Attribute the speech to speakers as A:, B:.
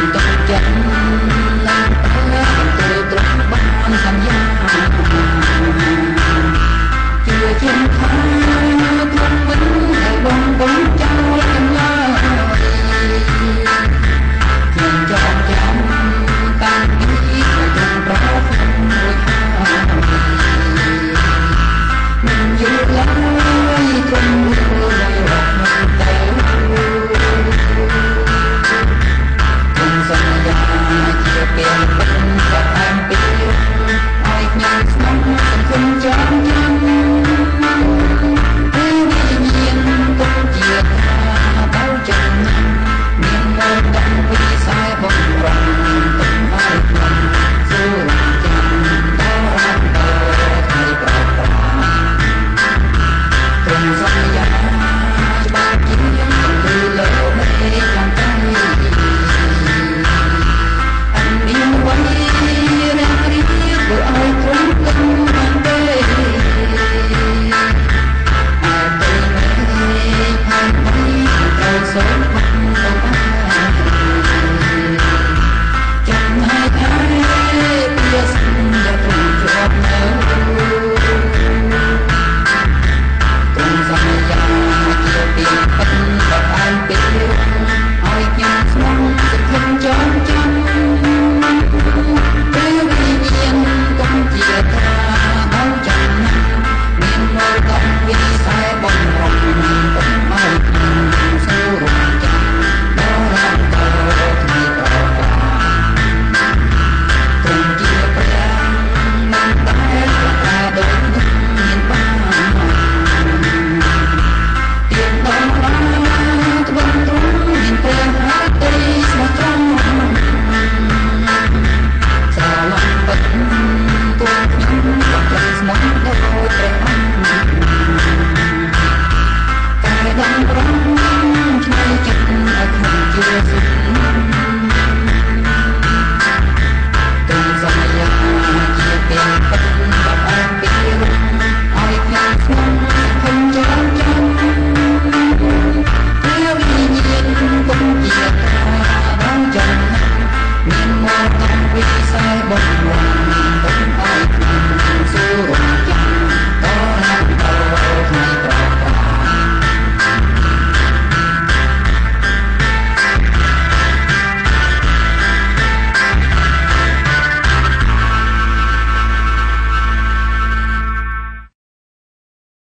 A: Bye. Yeah. បានប្រាំឆ្នាំចាំឲ្យខ្ញុំយល់